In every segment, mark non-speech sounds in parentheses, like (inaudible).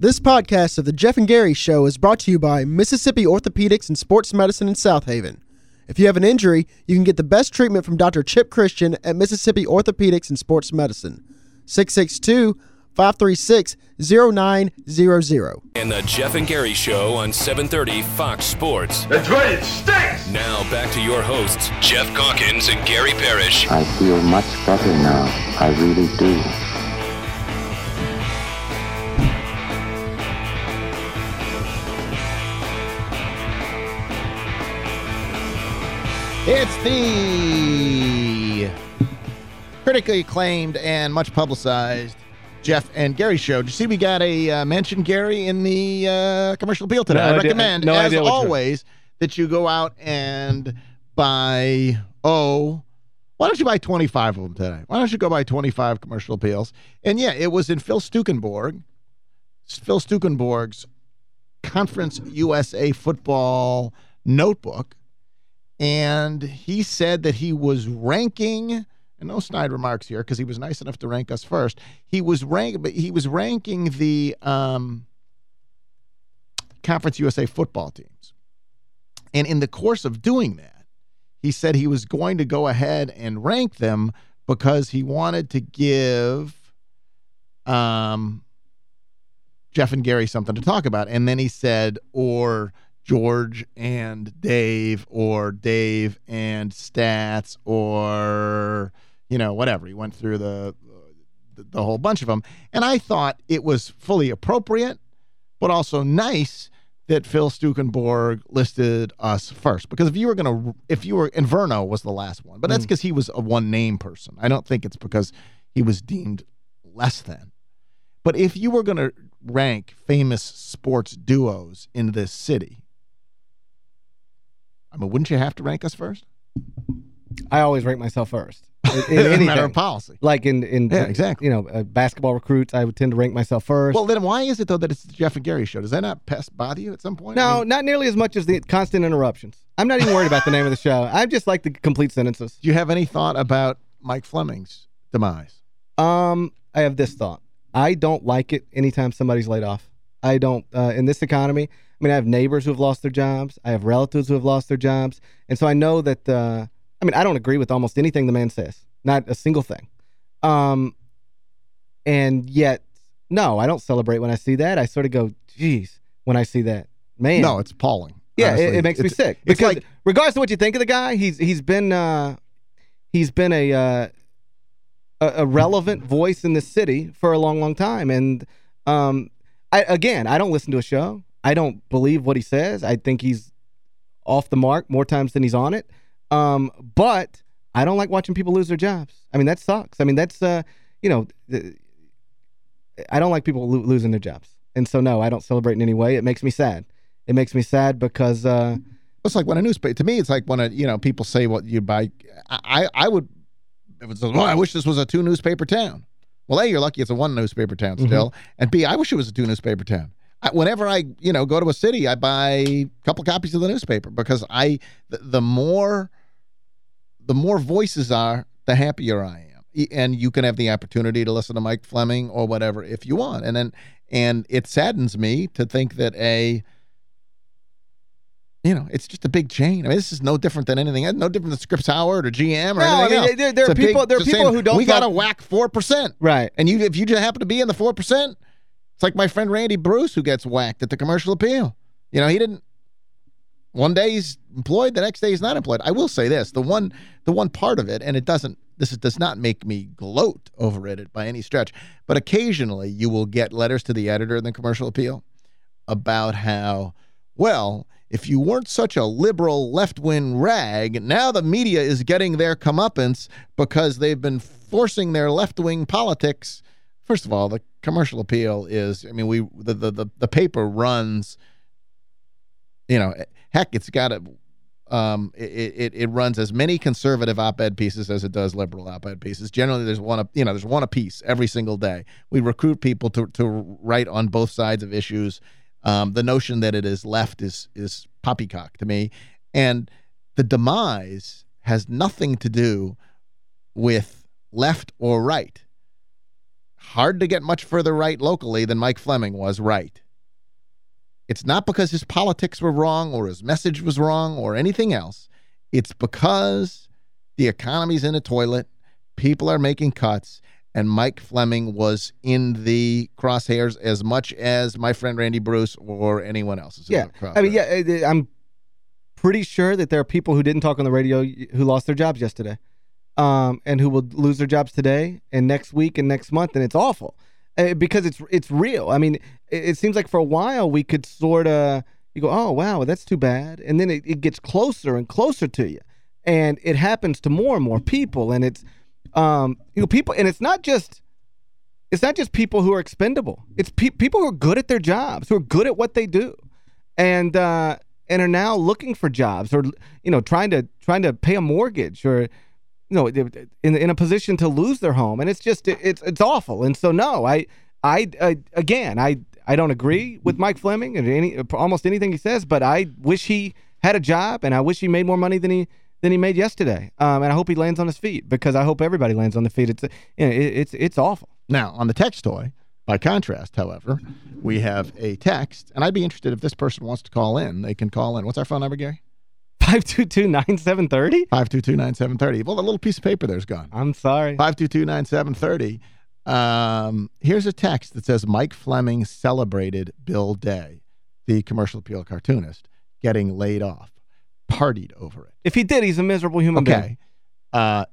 This podcast of the Geoff and Gary Show is brought to you by Mississippi Orthopedics and Sports Medicine in South Haven. If you have an injury, you can get the best treatment from Dr. Chip Christian at Mississippi Orthopedics and Sports Medicine. 662-536-0900. And the Geoff and Gary Show on 730 Fox Sports. That's right, it stinks! Now back to your hosts, Geoff Calkins and Gary Parrish. I feel much better now. I really do. It's the critically acclaimed and much publicized Geoff and Gary show. Did you see we got a uh, mention, Gary, in the uh, commercial appeal today? No I recommend, no as always, that you go out and buy, oh, why don't you buy 25 of them today? Why don't you go buy 25 commercial appeals? And yeah, it was in Phil Stukenborg, Phil Stukenborg's Conference USA football notebook and he said that he was ranking and no snide remarks here because he was nice enough to rank us first. He was rank but he was ranking the um, conference usa football teams. And in the course of doing that he said he was going to go ahead and rank them because he wanted to give um, geoff and gary something to talk about. And then he said or George and Dave or Dave and Stats or you know whatever. He went through the the, the whole bunch of them and I thought it was fully appropriate but also nice that Phil Stukenborg listed us first. Because if you were going to if you were Inverno was the last one but that's mm. because he was a one name person. I don't think it's because he was deemed less than. But if you were going to rank famous sports duos in this city I mean, wouldn't you have to rank us first? I always rank myself first. (laughs) In, in matter of policy. Like in, in Yeah, exactly. you know, uh, basketball recruits, I would tend to rank myself first. Well, then why is it, though, that it's the Geoff and Gary show? Does that not pest bother you at some point? I no, mean, not nearly as much as the constant interruptions. I'm not even worried about the name of the show. I just like the complete sentences. do you have any thought about Mike Fleming's demise? Um, I have this thought. I don't like it anytime somebody's laid off. I don't, uh, in this economy, I mean, I have neighbors who have lost their jobs. I have relatives who have lost their jobs. And so I know that, uh, I mean, I don't agree with almost anything the man says. Not a single thing. Um, and yet, no, I don't celebrate when I see that. I sort of go, geez, when I see that. Man. No, it's appalling. Yeah, it, it makes me It's- sick. It's Because like, regardless of what you think of the guy, he's he's been uh, he's been a, uh, a a relevant voice in the city for a long, long time. And um, I again, I don't listen to a show. I don't believe what he says. I think he's off the mark more times than he's on it. Um, but I don't like watching people lose their jobs. I mean, that sucks. I mean, that's uh, you know, I don't like people lo losing their jobs. And so no, I don't celebrate in any way. It makes me sad. It makes me sad because uh, it's like when a newspaper, to me, it's like when, a, you know, people say what you buy. I, I would, if it's, well, I wish this was a two newspaper town. Well, A, you're lucky it's a one newspaper town still. And B, I wish it was a two newspaper town. I, whenever I, you know, go to a city, I buy a couple copies of the newspaper because I, the, the more, the more voices are, the happier I am. And you can have the opportunity to listen to Mike Fleming or whatever if you want. And then, and it saddens me to think that a, you know, it's just a big chain. I mean, this is no different than anything. No different than Scripps Howard or GM or No, I anything mean, else. there- there are people- there are people saying, who don't We got to whack four percent, right. and you if you just happen to be in the four percent, it's like my friend Randy Bruce who gets whacked at the commercial appeal. You know, he didn't. One day he's employed, the next day he's not employed. I will say this: the one, the one part of it, and it doesn't. This is, does not make me gloat over it by any stretch, but occasionally you will get letters to the editor in the commercial appeal about how, well, if you weren't such a liberal left-wing rag, now the media is getting their comeuppance because they've been forcing their left-wing politics. First of all, the commercial appeal is, I mean, we the the the, the paper runs, you know, heck, it's got a um, it, it it runs as many conservative op-ed pieces as it does liberal op-ed pieces. Generally, there's one, you know, there's one a piece every single day. We recruit people to to write on both sides of issues. Um, the notion that it is left is is poppycock to me, and the demise has nothing to do with left or right. Hard to get much further right locally than Mike Fleming was right. It's not because his politics were wrong or his message was wrong or anything else. It's because the economy's in a toilet, people are making cuts, and Mike Fleming was in the crosshairs as much as my friend Randy Bruce or anyone else. is Yeah. I mean, yeah, I'm pretty sure that there are people who didn't talk on the radio who lost their jobs yesterday um, and who will lose their jobs today and next week and next month, and it's awful uh, because it's it's real. I mean, it, it seems like for a while we could sort of, you go, oh, wow, that's too bad. And then it, it gets closer and closer to you. And it happens to more and more people. And it's, um, you know, people, and it's not just, it's not just people who are expendable. It's pe people who are good at their jobs, who are good at what they do, and uh, and are now looking for jobs or you know trying to trying to pay a mortgage or know in in a position to lose their home, and it's just it's it's awful. And so no, I I, I again I I don't agree with Mike Fleming and any almost anything he says, but I wish he had a job and I wish he made more money than he than he made yesterday. Um, and I hope he lands on his feet because I hope everybody lands on the feet. It's you know, it, it's it's awful. Now, on the text toy, by contrast, however, we have a text, and I'd be interested if this person wants to call in. They can call in. What's our phone number, Gary? 522-9730? 522-9730. Well, the little piece of paper there's gone. I'm sorry. 522-9730. Um, here's a text that says Mike Fleming celebrated Bill Day, the commercial appeal cartoonist, getting laid off, partied over it. If he did, he's a miserable human being. Okay. Uh,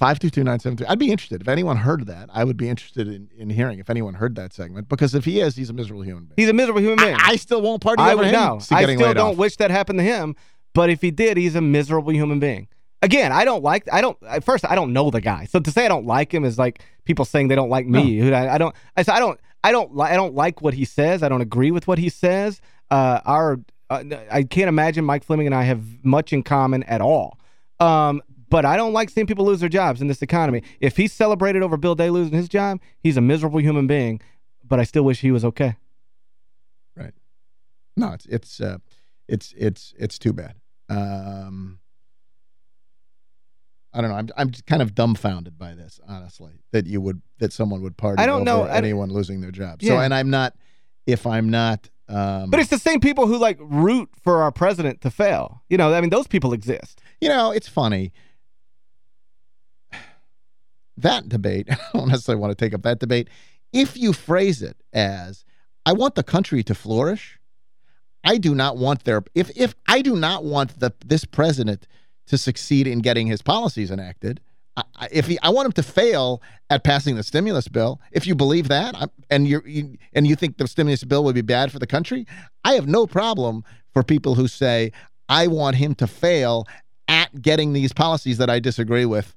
522-9730. I'd be interested. If anyone heard that, I would be interested in, in hearing if anyone heard that segment. Because if he is, he's a miserable human being. He's a miserable human being. I, I still won't party I over him know. I still don't off. wish that happened to him, but if he did, he's a miserable human being. Again, I don't like I don't first I don't know the guy. So to say I don't like him is like people saying they don't like me. Who I, I don't I, so I don't I don't I don't like what he says. I don't agree with what he says. Uh our uh, I can't imagine Mike Fleming and I have much in common at all. Um but I don't like seeing people lose their jobs in this economy. If he celebrated over Bill Day losing his job, he's a miserable human being, but I still wish he was okay. Right. No, it's it's uh, it's it's it's too bad. Um, I don't know. I'm I'm kind of dumbfounded by this, honestly, that you would that someone would party I don't over know. I don't- anyone losing their job. So, and I'm not. If I'm not. Um, But it's the same people who like root for our president to fail. You know, I mean, those people exist. You know, it's funny. That debate, (laughs) I don't necessarily want to take up that debate. If you phrase it as, I want the country to flourish, I do not want their, if, if I do not want the, this president to succeed in getting his policies enacted, I, if he, I want him to fail at passing the stimulus bill, if you believe that, I, and you and you think the stimulus bill would be bad for the country, I have no problem for people who say, I want him to fail at getting these policies that I disagree with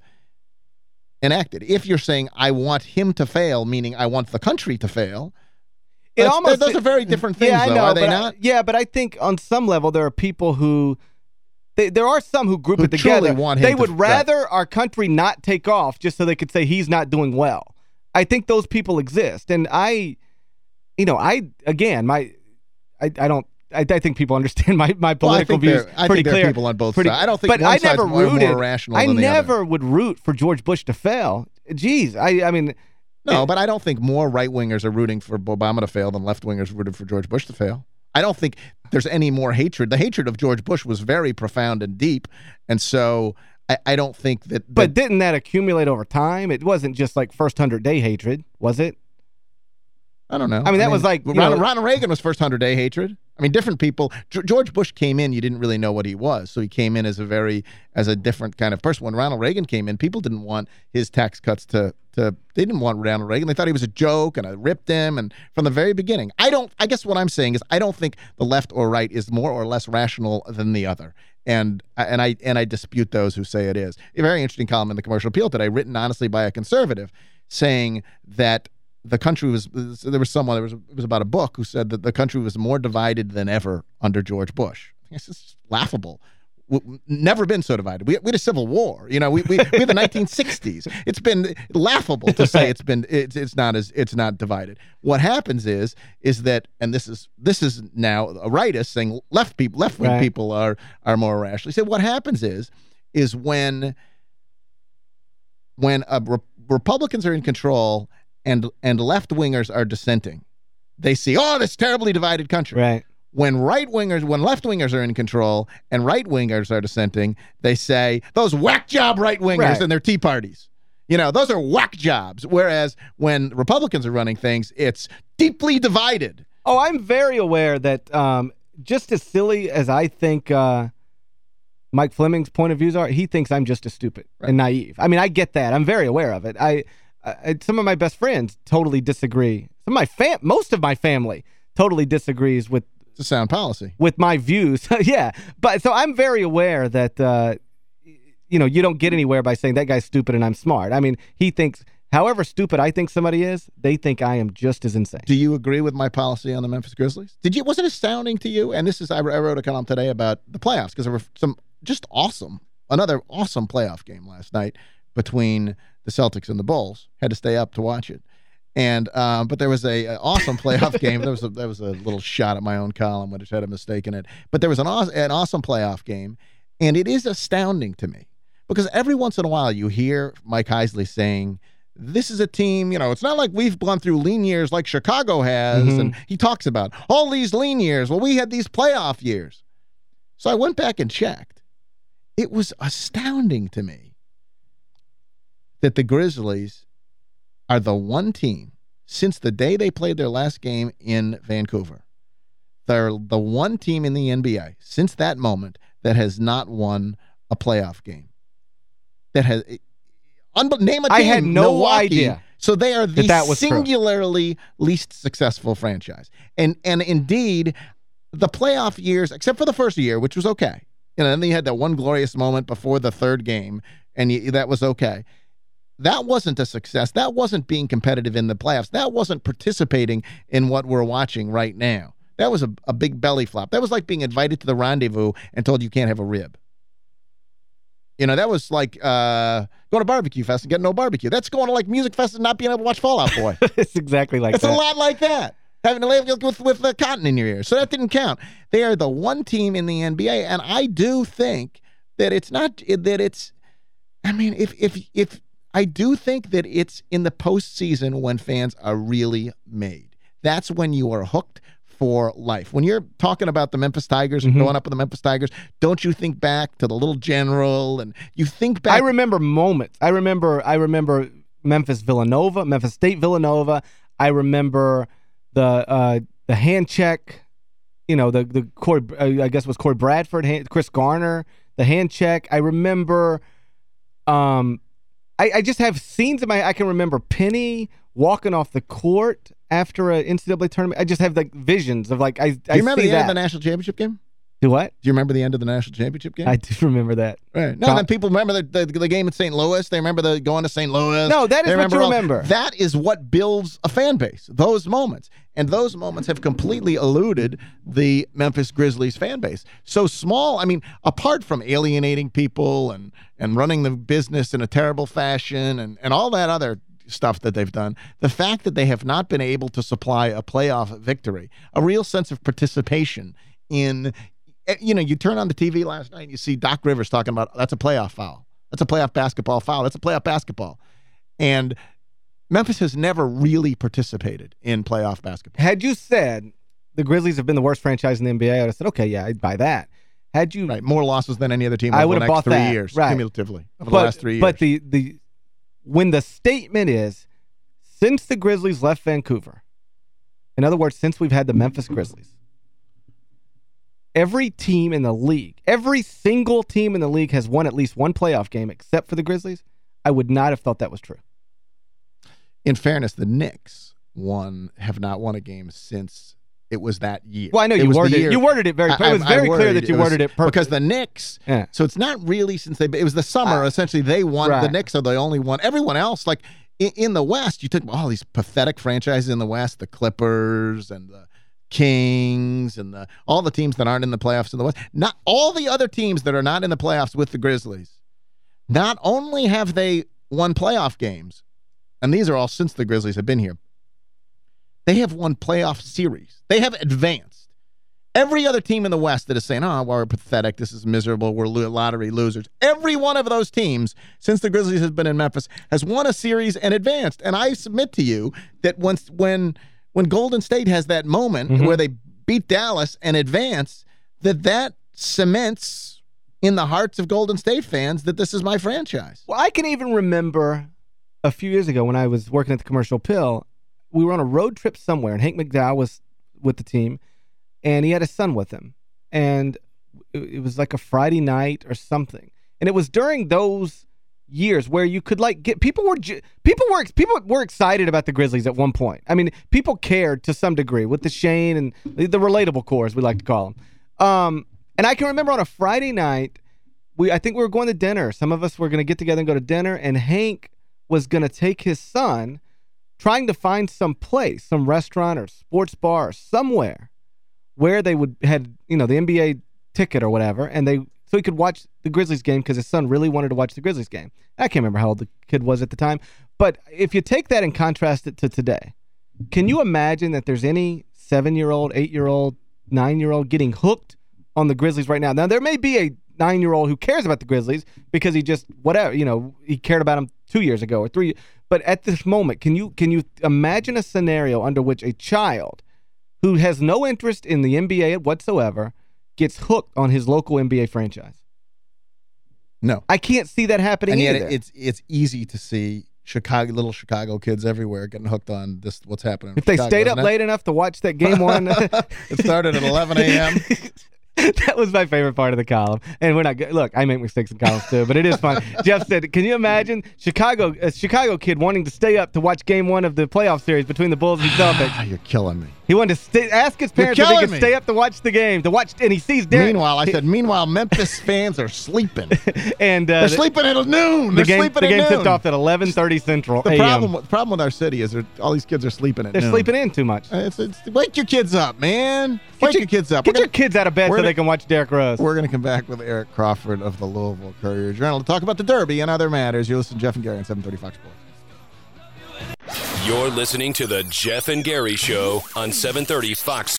enacted. If you're saying I want him to fail, meaning I want the country to fail, It that's- almost those are very different things, yeah, I though, know, are they but I- not? yeah, but I think on some level there are people who they, there are some who group Who it together. truly want him they to- would right. rather our country not take off just so they could say he's not doing well. I think those people exist, and I, you know, I again, my, I, I don't. I, I think people understand (laughs) my, my Well, political think views pretty think there are clear. people on both pretty- sides. I don't think but I never more- more rooted, rational I than the other. never would root for George Bush to fail. Jeez, I I mean, No, but I don't think more right-wingers are rooting for Obama to fail than left-wingers rooted for George Bush to fail. I don't think there's any more hatred. The hatred of George Bush was very profound and deep, and so I, I don't think that... but didn't that accumulate over time? It wasn't just like first 100-day hatred, was it? I don't know. I mean, that was like, Ronald, know- Ronald Reagan was first 100-day hatred. I mean, different people. G- George Bush came in, you didn't really know what he was, so he came in as a very, as a different kind of person. When Ronald Reagan came in, people didn't want his tax cuts to, to they didn't want Ronald Reagan. They thought he was a joke, and I ripped him, and from the very beginning. I don't, I guess what I'm saying is I don't think the left or right is more or less rational than the other. And and I and I dispute those who say it is. A very interesting column in the Commercial Appeal today, written honestly by a conservative, saying that the country was there was someone there was it was about a book who said that the country was more divided than ever under George Bush. (laughs) It's just laughable. Never been so divided. We, we had a civil war. You know, we we, we had the 1960s. (laughs) It's been laughable to say it's been it's it's not as it's not divided. What happens is is that and this is this is now a rightist saying left people left wing Right. people are are more rational. He said what happens is is when when uh, re- Republicans are in control and and left-wingers are dissenting, they see, oh, this terribly divided country. Right. When right-wingers, when left-wingers are in control and right-wingers are dissenting, they say, those whack job right-wingers Right. and their tea parties. You know, those are whack jobs. Whereas when Republicans are running things, it's deeply divided. Oh, I'm very aware that um, just as silly as I think uh, Mike Fleming's point of views are, he thinks I'm just as stupid and naive. I mean, I get that. I'm very aware of it. I, I some of my best friends totally disagree. Some of my fam most of my family totally disagrees with It's a sound policy. with my views. (laughs) yeah. But so I'm very aware that uh, you know, you don't get anywhere by saying that guy's stupid and I'm smart. I mean, he thinks however stupid I think somebody is, they think I am just as insane. Do you agree with my policy on the Memphis Grizzlies? Did you? Was it astounding to you? And this is I, I wrote a column today about the playoffs because there were some just awesome, another awesome playoff game last night between the Celtics and the Bulls. Had to stay up to watch it. And um, but there was a, a awesome playoff game. There was a there was a little shot at my own column which had a mistake in it. But there was an aw- an awesome playoff game, and it is astounding to me because every once in a while you hear Mike Heisley saying, "This is a team. You know, it's not like we've gone through lean years like Chicago has." Mhm. And he talks about all these lean years. Well, we had these playoff years. So I went back and checked. It was astounding to me that the Grizzlies are the one team since the day they played their last game in Vancouver. They're the one team in the NBA since that moment that has not won a playoff game. That has name a team I had no Milwaukee. idea So they are the that that was true. singularly least successful franchise. And and indeed the playoff years except for the first year which was okay. You know, and then you had that one glorious moment before the third game and you, that was okay that wasn't a success. That wasn't being competitive in the playoffs. That wasn't participating in what we're watching right now. That was a, a big belly flop. That was like being invited to the rendezvous and told you can't have a rib. You know, that was like uh, going to barbecue fest and getting no barbecue. That's going to like music fest and not being able to watch Fall Out Boy. (laughs) it's exactly like It's that. a lot like that. Having to live with with the cotton in your ear. So that didn't count. They are the one team in the NBA, and I do think that it's not that it's. I mean, if if if I do think that it's in the postseason when fans are really made. That's when you are hooked for life. When you're talking about the Memphis Tigers and Mhm. growing up with the Memphis Tigers, don't you think back to the little general and you think back I remember moments. I remember I remember Memphis Villanova, Memphis State Villanova. I remember the uh, the hand check, you know, the the Corey, uh, I guess it was Corey Bradford, Chris Garner, the hand check. I remember um I, I just have scenes in my I can remember Penny walking off the court after a NCAA tournament. I just have like visions of like I Do I you remember see the end of the national championship game? Do what? Do you remember the end of the national championship game? I do remember that. Right. No, Tom- then people remember the, the, the game in St. Louis. They remember the going to St. Louis. No, that is They what you all- remember. That is what builds a fan base, those moments. And those moments have completely eluded the Memphis Grizzlies fan base. So small, I mean, apart from alienating people and, and running the business in a terrible fashion and, and all that other stuff that they've done, the fact that they have not been able to supply a playoff victory, a real sense of participation in you know, you turn on the TV last night and you see Doc Rivers talking about that's a playoff foul. That's a playoff basketball foul. That's a playoff basketball. And Memphis has never really participated in playoff basketball. Had you said the Grizzlies have been the worst franchise in the NBA, I would have said, okay, yeah, I'd buy that. Had you, Right. More losses than any other team I over the next three that. years, Right. cumulatively, over but, the last three years. but the, the, when the statement is, since the Grizzlies left Vancouver, in other words, since we've had the Memphis Grizzlies, every team in the league, every single team in the league has won at least one playoff game except for the Grizzlies, I would not have thought that was true. in fairness, the Knicks won have not won a game since it was that year. Well, I know It you worded it. You worded it very I- it was very clear that you was- worded it perfectly. Because the Knicks, Yeah. so it's not really since they, it was the summer, Uh, essentially, they won. The right. Knicks are the only one. Everyone else, like in, in the West, you took all these pathetic franchises in the West, the Clippers and the Kings and the all the teams that aren't in the playoffs in the West. Not all the other teams that are not in the playoffs with the Grizzlies. Not only have they won playoff games, and these are all since the Grizzlies have been here, they have won playoff series. They have advanced. Every other team in the West that is saying, oh, we're pathetic, this is miserable, we're lottery losers. Every one of those teams, since the Grizzlies has been in Memphis, has won a series and advanced. And I submit to you that once when when Golden State has that moment Mm-hmm. where they beat Dallas and advance, that that cements in the hearts of Golden State fans that this is my franchise. Well, I can even remember a few years ago when I was working at the Commercial Appeal, we were on a road trip somewhere, and Hank McDowell was with the team, and he had his son with him. And it was like a Friday night or something. And it was during those years where you could like get people were people were people were excited about the Grizzlies at one point. I mean, people cared to some degree with the Shane and the, the relatable core, as we like to call them. Um, and I can remember on a Friday night, we I think we were going to dinner. Some of us were going to get together and go to dinner, and Hank was going to take his son, trying to find some place, some restaurant or sports bar or somewhere where they would had you know the NBA ticket or whatever, and they so he could watch the Grizzlies game because his son really wanted to watch the Grizzlies game. I can't remember how old the kid was at the time, but if you take that and contrast it to today, can you imagine that there's any seven-year-old, eight-year-old, nine-year-old getting hooked on the Grizzlies right now? Now there may be a nine-year-old who cares about the Grizzlies because he just whatever you know he cared about them two years ago or three. But at this moment, can you can you imagine a scenario under which a child who has no interest in the NBA whatsoever gets hooked on his local NBA franchise? No. I can't see that happening and yet either. it's it's easy to see Chicago little Chicago kids everywhere getting hooked on this what's happening. in if they Chicago, stayed up it? late enough to watch that game one, (laughs) (laughs) it started at 11 a.m. (laughs) that was my favorite part of the column. And we're not good. Look, I make mistakes in columns too, but it is fun. Geoff said, "Can you imagine Chicago a Chicago kid wanting to stay up to watch game 1 of the playoff series between the Bulls and (sighs) Celtics? You're killing me. He wanted to stay, ask his parents if he could me. stay up to watch the game, to watch and he sees Darren Meanwhile, I said, (laughs) meanwhile, Memphis fans are sleeping. (laughs) and uh, They're the- sleeping at noon. the They're game sleeping the at game tipped off at 11:30 Central The problem, the problem with our city is all these kids are sleeping at They're noon. sleeping in too much. It's, it's, wake your kids up, man. Wake your, kids up. Get We're your kids out of bed so we're they can watch Derrick Rose. We're going to come back with Eric Crawford of the Louisville Courier Journal to talk about the Derby and other matters. You listen to Geoff and Gary on 730 Fox Sports. You're listening to the Geoff and Gary Show on 730 Fox